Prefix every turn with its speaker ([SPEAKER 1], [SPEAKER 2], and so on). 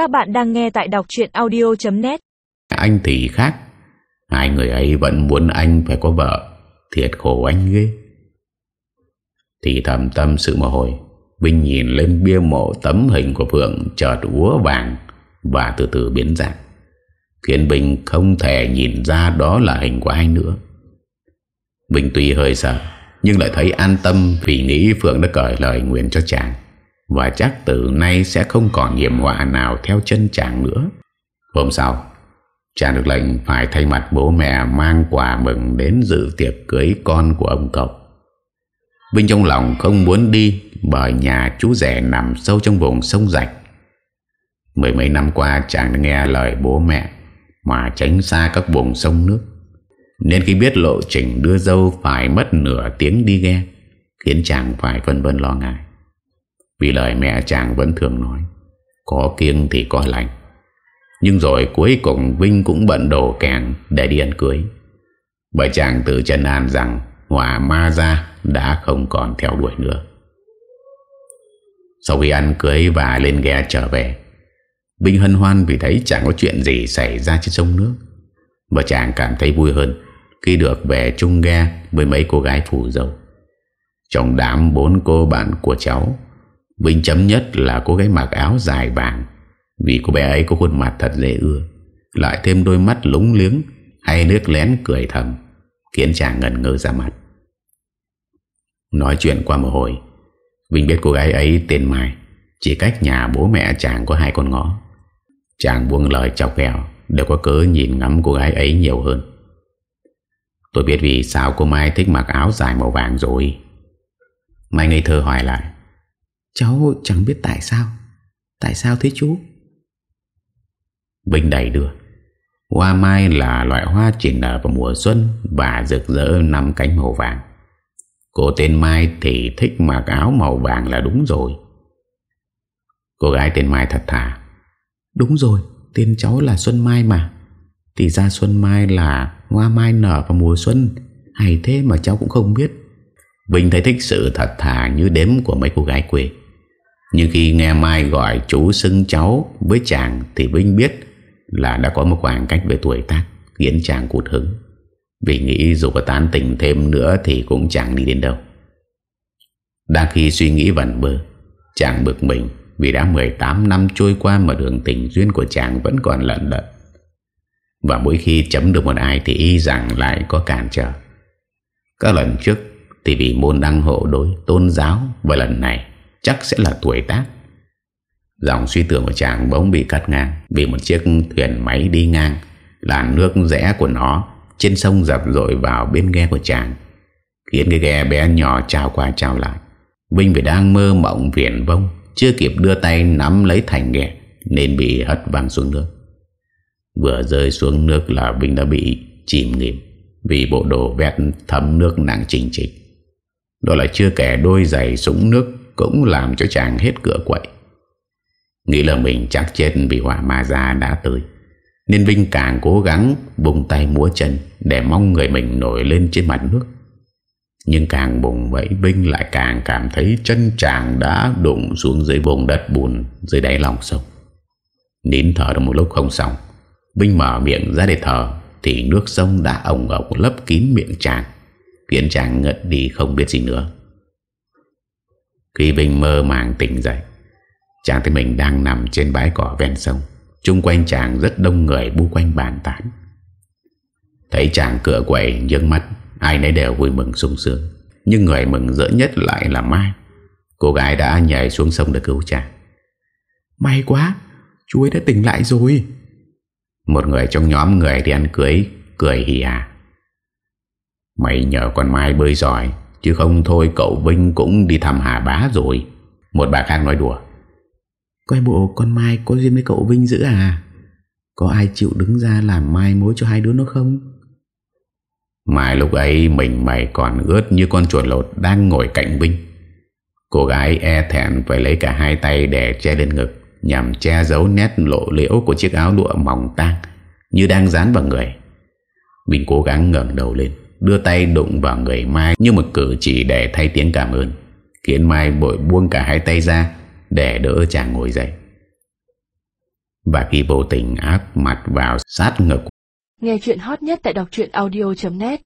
[SPEAKER 1] Các bạn đang nghe tại đọc chuyện audio.net
[SPEAKER 2] Anh thì khác. Hai người ấy vẫn muốn anh phải có vợ. Thiệt khổ anh ghê. Thì thầm tâm sự mồ hồi, Vinh nhìn lên bia mộ tấm hình của Phượng chợt úa vàng và từ từ biến dạng, khiến Bình không thể nhìn ra đó là hình của ai nữa. Bình tuy hơi sợ, nhưng lại thấy an tâm vì nghĩ Phượng đã cởi lời nguyện cho chàng và chắc từ nay sẽ không còn hiểm họa nào theo chân chàng nữa. Hôm sau, chàng được lệnh phải thay mặt bố mẹ mang quà mừng đến dự tiệc cưới con của ông cậu. Vinh trong lòng không muốn đi bởi nhà chú rẻ nằm sâu trong vùng sông rạch. Mười mấy năm qua chàng đã nghe lời bố mẹ mà tránh xa các vùng sông nước. Nên khi biết lộ trình đưa dâu phải mất nửa tiếng đi ghe, khiến chàng phải phân vân lo ngại. Vì lời mẹ chàng vẫn thường nói, có kiêng thì có lành. Nhưng rồi cuối cùng Vinh cũng bận đồ càng để đi ăn cưới. Bởi chàng tự chân an rằng Hòa ma ra đã không còn theo đuổi nữa. Sau khi ăn cưới và lên ghe trở về, Vinh hân hoan vì thấy chẳng có chuyện gì xảy ra trên sông nước. Và chàng cảm thấy vui hơn khi được về chung ghe với mấy cô gái phù dâu. Trong đám bốn cô bạn của cháu, Vinh chấm nhất là cô gái mặc áo dài vàng vì cô bé ấy có khuôn mặt thật dễ ưa, lại thêm đôi mắt lúng liếng hay nước lén cười thầm, khiến chàng ngần ngơ ra mặt. Nói chuyện qua một hồi, Vinh biết cô gái ấy tên Mai, chỉ cách nhà bố mẹ chàng có hai con ngõ. Chàng buông lời chọc ghẹo Để có cớ nhìn ngắm cô gái ấy nhiều hơn Tôi biết vì sao cô Mai thích mặc áo dài màu vàng rồi Mai ngây thơ hỏi lại Cháu chẳng biết tại sao. Tại sao thế chú? Bình đầy đưa. Hoa mai là loại hoa chỉ nở vào mùa xuân Và rực rỡ năm cánh màu vàng. Cô tên Mai thì thích mặc áo màu vàng là đúng rồi. Cô gái tên Mai thật thà. Đúng rồi Tên cháu là Xuân Mai mà. Thì ra Xuân Mai là hoa mai nở vào mùa xuân. Hay thế mà cháu cũng không biết. Vinh thấy thích sự thật thà như đếm của mấy cô gái quê nhưng khi nghe Mai gọi chú xưng cháu với chàng Thì Vinh biết là đã có một khoảng cách về tuổi tác, Khiến chàng cụt hứng Vì nghĩ dù có tán tình thêm nữa Thì cũng chẳng đi đến đâu Đang khi suy nghĩ vẩn bơ Chàng bực mình vì đã 18 năm trôi qua mà đường tình duyên của chàng vẫn còn lận đận. Và mỗi khi chấm được một ai thì y rằng lại có cản trở. Các lần trước thì vì môn đăng hộ đối, tôn giáo, và lần này chắc sẽ là tuổi tác. Dòng suy tưởng của chàng bỗng bị cắt ngang vì một chiếc thuyền máy đi ngang, làn nước rẽ của nó trên sông dập dội vào bên ghe của chàng, khiến cái ghe bé nhỏ trao qua trao lại. Vinh phải đang mơ mộng viển vông, chưa kịp đưa tay nắm lấy thành ghe, Nên bị hất văng xuống nước Vừa rơi xuống nước là Vinh đã bị chìm nghỉm Vì bộ đồ vét thấm nước nặng trình trịch Đó là chưa kể đôi giày súng nước cũng làm cho chàng hết cửa quậy Nghĩ là mình chắc chết vì hỏa ma ra đã tới, Nên Vinh càng cố gắng bùng tay múa chân Để mong người mình nổi lên trên mặt nước nhưng càng bùng vẫy Vinh lại càng cảm thấy chân chàng đã đụng xuống dưới vùng đất bùn, dưới đáy lòng sông. Nín thở được một lúc không xong. Vinh mở miệng ra để thở thì nước sông đã ổng ổng lấp kín miệng chàng, khiến chàng ngất đi không biết gì nữa. Khi Vinh mơ màng tỉnh dậy chàng thấy mình đang nằm trên bãi cỏ ven sông. Trung quanh chàng rất đông người bu quanh bàn tán. Thấy chàng cửa quậy nhướng mắt Ai nấy đều vui mừng sung sướng. Nhưng người mừng rỡ nhất lại là Mai. Cô gái đã nhảy xuống sông để cứu chàng. May quá Chú ấy đã tỉnh lại rồi. Một người trong nhóm người đi ăn cưới Cười hì à Mày nhờ con Mai bơi giỏi Chứ không thôi cậu Vinh cũng đi thăm Hà Bá rồi. Một bà khác nói đùa. Coi bộ con Mai có duyên với cậu Vinh dữ à? Có ai chịu đứng ra làm mai mối cho hai đứa nó không? Mai lúc ấy mình mày còn ướt như con chuột lột đang ngồi cạnh Vinh. Cô gái e thẹn phải lấy cả hai tay để che lên ngực nhằm che giấu nét lộ liễu của chiếc áo lụa mỏng tang như đang dán vào người. Vinh cố gắng ngẩng đầu lên, đưa tay đụng vào người Mai như một cử chỉ để thay tiếng cảm ơn, khiến Mai bội buông cả hai tay ra để đỡ chàng ngồi dậy. Và khi vô tình áp mặt vào sát ngực
[SPEAKER 3] Nghe chuyện hot nhất tại đọc audio.net